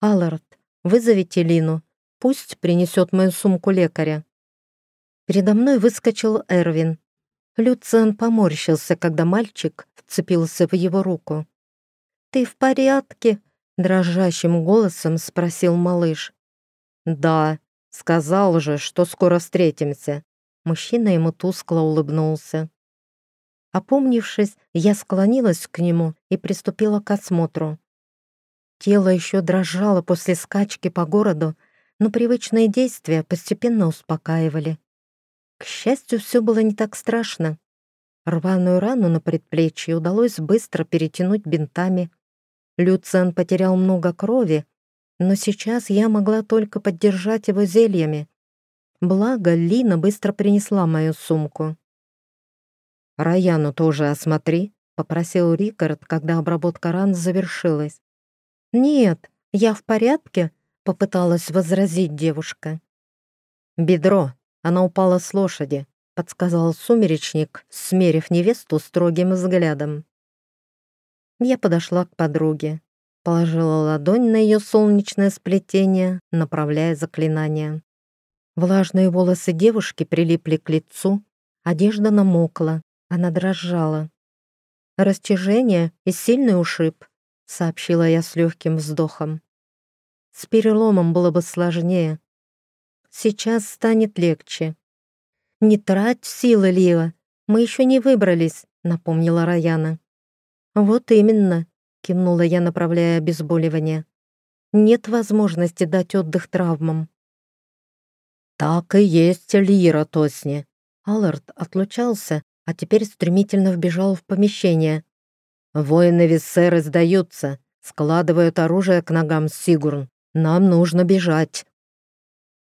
[SPEAKER 1] «Аллард, вызовите Лину», Пусть принесет мою сумку лекаря. Передо мной выскочил Эрвин. Люциан поморщился, когда мальчик вцепился в его руку. «Ты в порядке?» — дрожащим голосом спросил малыш.
[SPEAKER 2] «Да, сказал же, что скоро встретимся.
[SPEAKER 1] Мужчина ему тускло улыбнулся. Опомнившись, я склонилась к нему и приступила к осмотру. Тело еще дрожало после скачки по городу, но привычные действия постепенно успокаивали. К счастью, все было не так страшно. Рваную рану на предплечье удалось быстро перетянуть бинтами. Люциан потерял много крови, но сейчас я могла только поддержать его зельями. Благо, Лина быстро принесла мою сумку.
[SPEAKER 2] «Раяну тоже осмотри», — попросил Рикард, когда обработка ран завершилась.
[SPEAKER 1] «Нет, я в порядке», — попыталась возразить девушка.
[SPEAKER 2] «Бедро, она упала с лошади», — подсказал сумеречник, смерив невесту строгим взглядом.
[SPEAKER 1] Я подошла к подруге, положила ладонь на ее солнечное сплетение, направляя заклинание. Влажные волосы девушки прилипли к лицу, одежда намокла, она дрожала. «Растяжение и сильный ушиб», — сообщила я с легким вздохом. «С переломом было бы сложнее. Сейчас станет легче». «Не трать силы, Лила, мы еще не выбрались», — напомнила Раяна. «Вот именно», — кивнула я, направляя обезболивание. «Нет возможности дать отдых травмам».
[SPEAKER 2] «Так и есть, Лира Тосни!» Аллард отлучался, а теперь стремительно вбежал в помещение. «Воины Виссеры сдаются, складывают оружие к ногам Сигурн. Нам нужно бежать».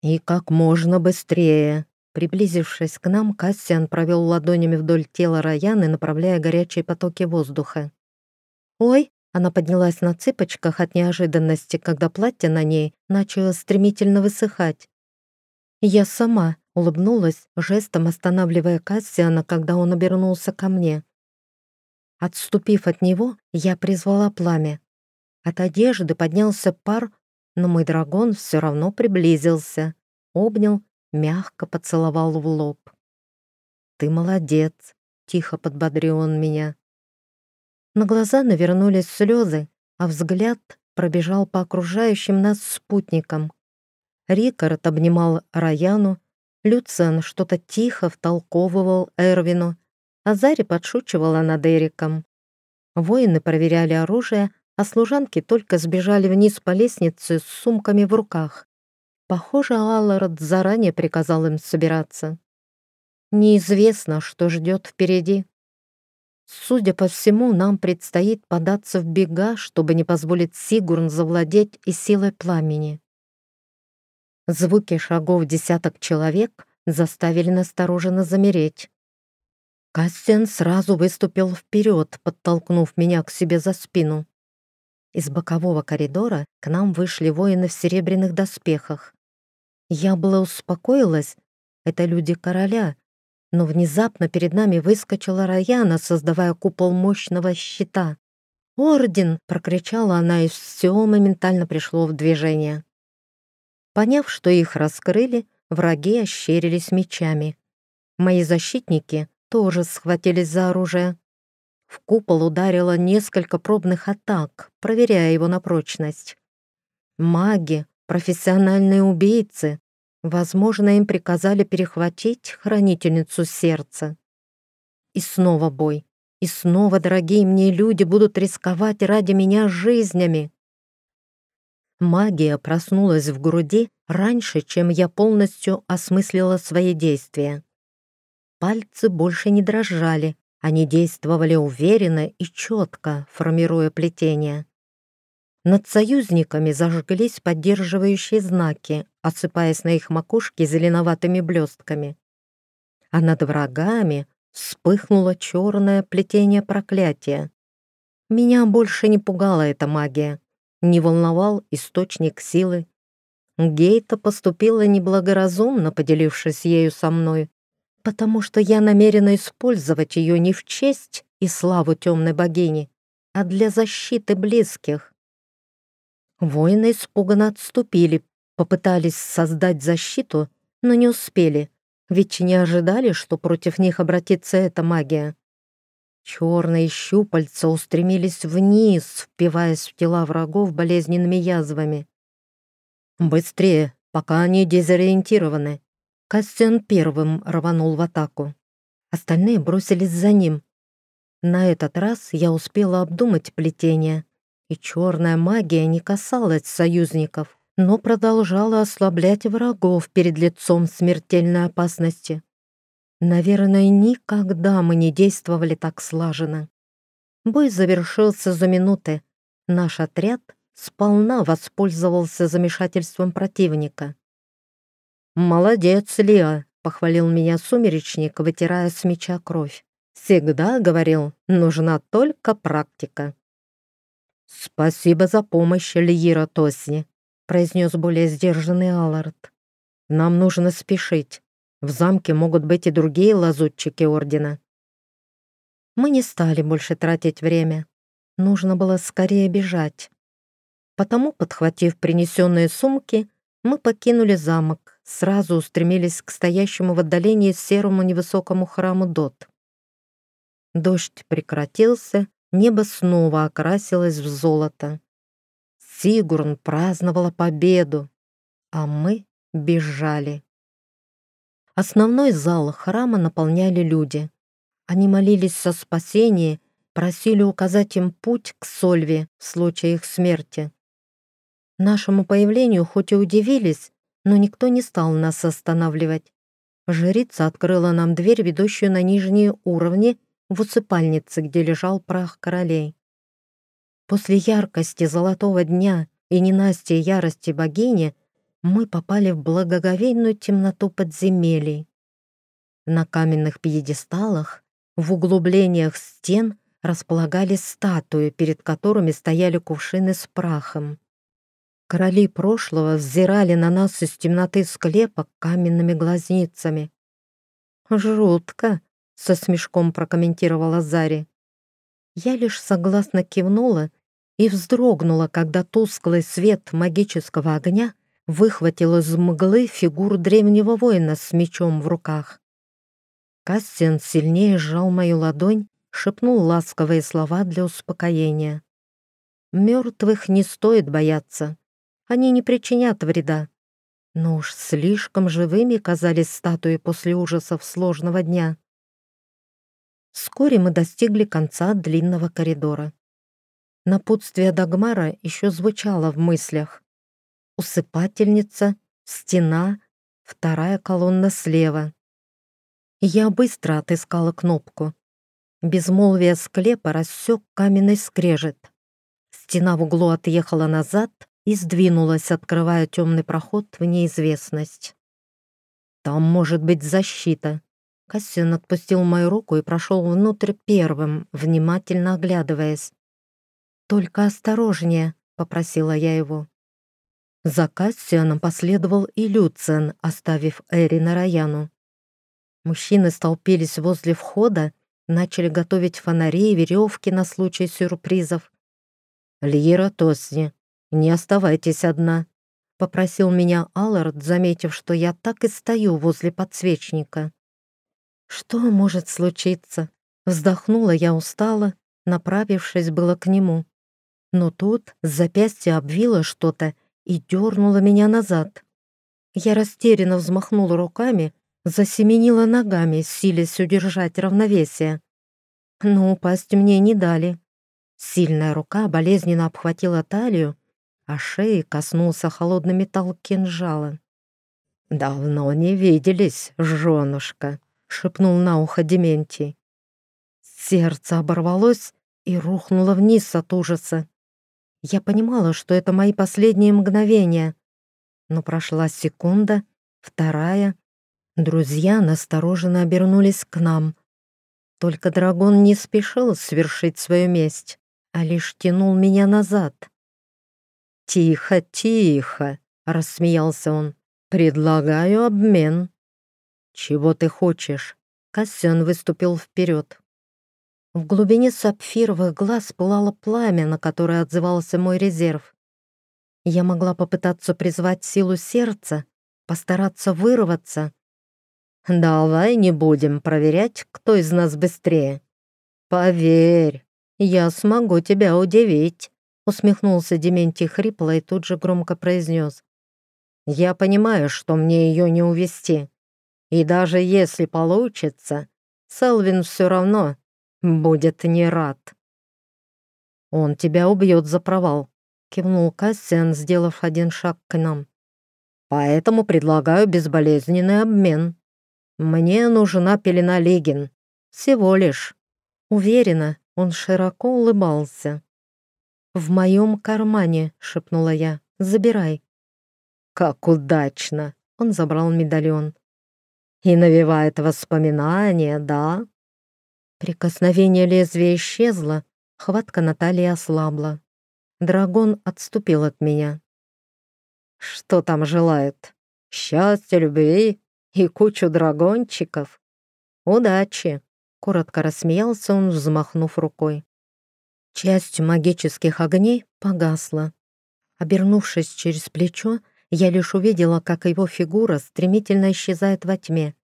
[SPEAKER 2] «И как можно быстрее!» Приблизившись к нам, Кассиан провел ладонями вдоль тела Раяны, направляя горячие потоки воздуха.
[SPEAKER 1] «Ой!» Она поднялась на цыпочках от неожиданности, когда платье на ней начало стремительно высыхать. Я сама улыбнулась, жестом останавливая Кассиана, когда он обернулся ко мне. Отступив от него, я призвала пламя. От одежды поднялся пар, но мой дракон все равно приблизился, обнял, мягко поцеловал в лоб. «Ты молодец!» — тихо подбодрил он меня. На глаза навернулись слезы, а взгляд пробежал по окружающим нас спутникам. Рикард обнимал Раяну, Люцен что-то тихо втолковывал Эрвину, а Зари подшучивала над Эриком. Воины проверяли оружие, а служанки только сбежали вниз по лестнице с сумками в руках. Похоже, Аллард заранее приказал им собираться. Неизвестно, что ждет впереди. Судя по всему, нам предстоит податься в бега, чтобы не позволить Сигурн завладеть и силой пламени. Звуки шагов десяток человек заставили настороженно замереть. Кассиан сразу выступил вперед, подтолкнув меня к себе за спину. Из бокового коридора к нам вышли воины в серебряных доспехах. Я была успокоилась, это люди короля, но внезапно перед нами выскочила Раяна, создавая купол мощного щита. «Орден!» — прокричала она, и все моментально пришло в движение. Поняв, что их раскрыли, враги ощерились мечами. Мои защитники тоже схватились за оружие. В купол ударило несколько пробных атак, проверяя его на прочность. Маги, профессиональные убийцы. Возможно, им приказали перехватить хранительницу сердца. И снова бой. И снова дорогие мне люди будут рисковать ради меня жизнями. Магия проснулась в груди раньше, чем я полностью осмыслила свои действия. Пальцы больше не дрожали, они действовали уверенно и четко, формируя плетение. Над союзниками зажглись поддерживающие знаки, осыпаясь на их макушке зеленоватыми блестками. А над врагами вспыхнуло черное плетение проклятия. Меня больше не пугала эта магия не волновал источник силы. Гейта поступила неблагоразумно, поделившись ею со мной, потому что я намерена использовать ее не в честь и славу темной богини, а для защиты близких. Воины испуганно отступили, попытались создать защиту, но не успели, ведь не ожидали, что против них обратится эта магия. Черные щупальца устремились вниз, впиваясь в тела врагов болезненными язвами. «Быстрее, пока они дезориентированы!» Кассиан первым рванул в атаку. Остальные бросились за ним. На этот раз я успела обдумать плетение, и черная магия не касалась союзников, но продолжала ослаблять врагов перед лицом смертельной опасности. Наверное, никогда мы не действовали так слаженно. Бой завершился за минуты. Наш отряд сполна воспользовался замешательством противника. «Молодец, Лиа!» — похвалил меня сумеречник, вытирая с меча кровь. «Всегда, — говорил, — нужна только практика». «Спасибо за помощь, Лиира Тосни», — произнес более сдержанный Аллард. «Нам нужно спешить. В замке могут быть и другие лазутчики Ордена». Мы не стали больше тратить время. Нужно было скорее бежать. Потому, подхватив принесенные сумки, мы покинули замок, сразу устремились к стоящему в отдалении серому невысокому храму Дот. Дождь прекратился, небо снова окрасилось в золото. Сигурн праздновала победу, а мы бежали. Основной зал храма наполняли люди. Они молились со спасения, просили указать им путь к Сольве в случае их смерти. Нашему появлению хоть и удивились, но никто не стал нас останавливать. Жрица открыла нам дверь, ведущую на нижние уровни, в усыпальнице, где лежал прах королей. После яркости золотого дня и ненастья ярости богини мы попали в благоговейную темноту подземелий. На каменных пьедесталах, в углублениях стен располагались статуи, перед которыми стояли кувшины с прахом. Короли прошлого взирали на нас из темноты склепа каменными глазницами. «Жутко», — со смешком прокомментировала Зари. Я лишь согласно кивнула и вздрогнула, когда тусклый свет магического огня выхватил из мглы фигуру древнего воина с мечом в руках. Кассиан сильнее сжал мою ладонь, шепнул ласковые слова для успокоения. «Мертвых не стоит бояться. Они не причинят вреда. Но уж слишком живыми казались статуи после ужасов сложного дня. Вскоре мы достигли конца длинного коридора. Напутствие Дагмара еще звучало в мыслях. Усыпательница, стена, вторая колонна слева. Я быстро отыскала кнопку. Безмолвие склепа рассек каменный скрежет. Стена в углу отъехала назад, и сдвинулась, открывая темный проход в неизвестность. «Там может быть защита». Кассиан отпустил мою руку и прошел внутрь первым, внимательно оглядываясь. «Только осторожнее», — попросила я его. За Кассианом последовал и Люциан, оставив Эри на Раяну. Мужчины столпились возле входа, начали готовить фонари и веревки на случай сюрпризов. «Льера Тосни, «Не оставайтесь одна», — попросил меня Аллард, заметив, что я так и стою возле подсвечника. «Что может случиться?» Вздохнула я устало, направившись было к нему. Но тут с запястья обвило что-то и дернуло меня назад. Я растерянно взмахнула руками, засеменила ногами, силясь удержать равновесие. Но упасть мне не дали. Сильная рука болезненно обхватила талию а шеи коснулся холодный металл кинжала. «Давно не виделись, женушка», — шепнул на ухо Дементий. Сердце оборвалось и рухнуло вниз от ужаса. Я понимала, что это мои последние мгновения. Но прошла секунда, вторая. Друзья настороженно обернулись к нам. Только дракон не спешил свершить свою месть, а лишь тянул меня назад. «Тихо, тихо!» — рассмеялся он. «Предлагаю обмен». «Чего ты хочешь?» Кассиан выступил вперед. В глубине сапфировых глаз пылало пламя, на которое отзывался мой резерв. Я могла попытаться призвать силу сердца, постараться вырваться. «Давай не будем проверять, кто из нас быстрее. Поверь, я смогу тебя удивить». Усмехнулся Дементий хрипло и тут же громко произнес. «Я понимаю, что мне ее не увести,
[SPEAKER 2] И даже если получится, Селвин все равно будет не рад. «Он тебя убьет за провал», — кивнул Кассиан, сделав один шаг к нам. «Поэтому предлагаю безболезненный обмен. Мне нужна пелена Легин. Всего лишь». Уверена, он широко улыбался. «В моем кармане», — шепнула я. «Забирай». «Как удачно!» — он забрал медальон. «И навевает воспоминания, да?» Прикосновение лезвия исчезло, хватка Натальи ослабла. Драгон отступил от меня. «Что там желает? Счастья, любви и кучу драгончиков? Удачи!» Коротко рассмеялся он, взмахнув рукой. Часть магических огней погасла. Обернувшись через плечо, я лишь увидела, как его фигура стремительно исчезает во тьме.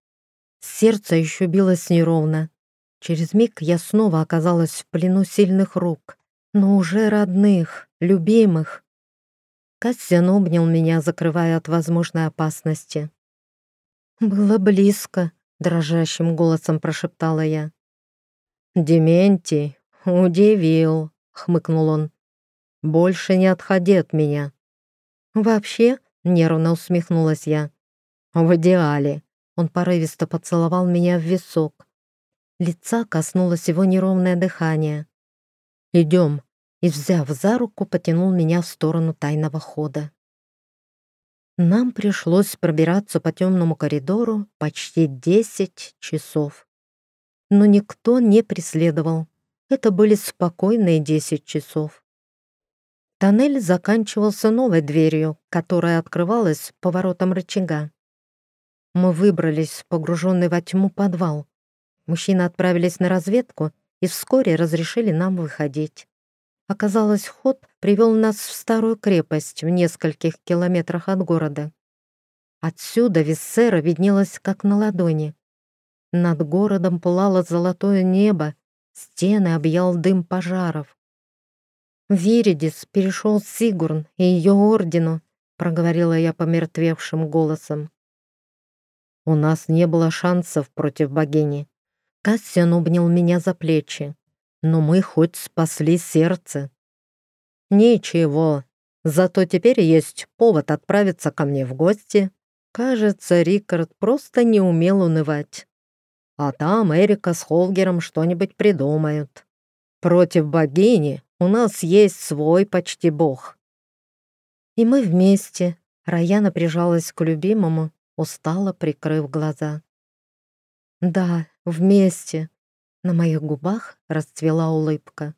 [SPEAKER 2] Сердце еще билось неровно. Через миг я снова оказалась в плену сильных рук, но уже родных, любимых. Кассиан обнял меня, закрывая от возможной опасности. «Было близко», — дрожащим голосом прошептала я. «Дементий, удивил», — хмыкнул он. «Больше не отходи от меня». «Вообще?» — нервно усмехнулась я. «В идеале». Он порывисто поцеловал меня в висок. Лица коснулось его неровное дыхание. «Идем», и, взяв за руку, потянул меня в сторону тайного хода. Нам пришлось пробираться по темному коридору почти десять часов. Но никто не преследовал. Это были спокойные десять часов. Тоннель заканчивался новой дверью, которая открывалась поворотом рычага. Мы выбрались в погруженный во тьму подвал. Мужчины отправились на разведку и вскоре разрешили нам выходить. Оказалось, ход привел нас в старую крепость в нескольких километрах от города. Отсюда Виссера виднелась как на ладони. Над городом пылало золотое небо, стены объял дым пожаров. «Виридис перешел Сигурн и ее ордену», — проговорила я помертвевшим голосом. «У нас не было шансов против богини». Кассиан обнял меня за плечи. «Но мы хоть спасли сердце». «Ничего, зато теперь есть повод отправиться ко мне в гости». Кажется, Рикард просто не умел унывать. А там Эрика с Холгером что-нибудь придумают. Против богини у нас есть свой почти бог. И мы вместе. Раяна прижалась к любимому, устало прикрыв глаза. Да, вместе. На моих губах расцвела улыбка.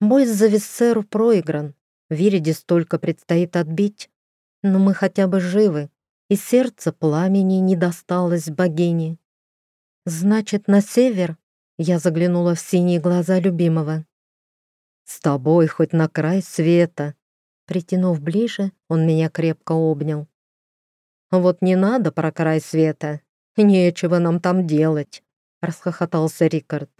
[SPEAKER 2] Бой за Виссеру проигран. Виридис только предстоит отбить. Но мы хотя бы живы, и сердце пламени не досталось богине. Значит, на север? Я заглянула в синие глаза любимого. «С тобой хоть на край света!» Притянув ближе, он меня крепко обнял. «Вот не надо про край света, нечего нам там делать», расхохотался Рикард.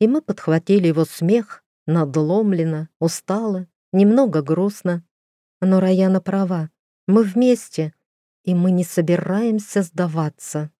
[SPEAKER 2] И мы подхватили его смех, надломленно, устало, немного грустно. Но Раяна права, мы вместе, и мы не собираемся сдаваться.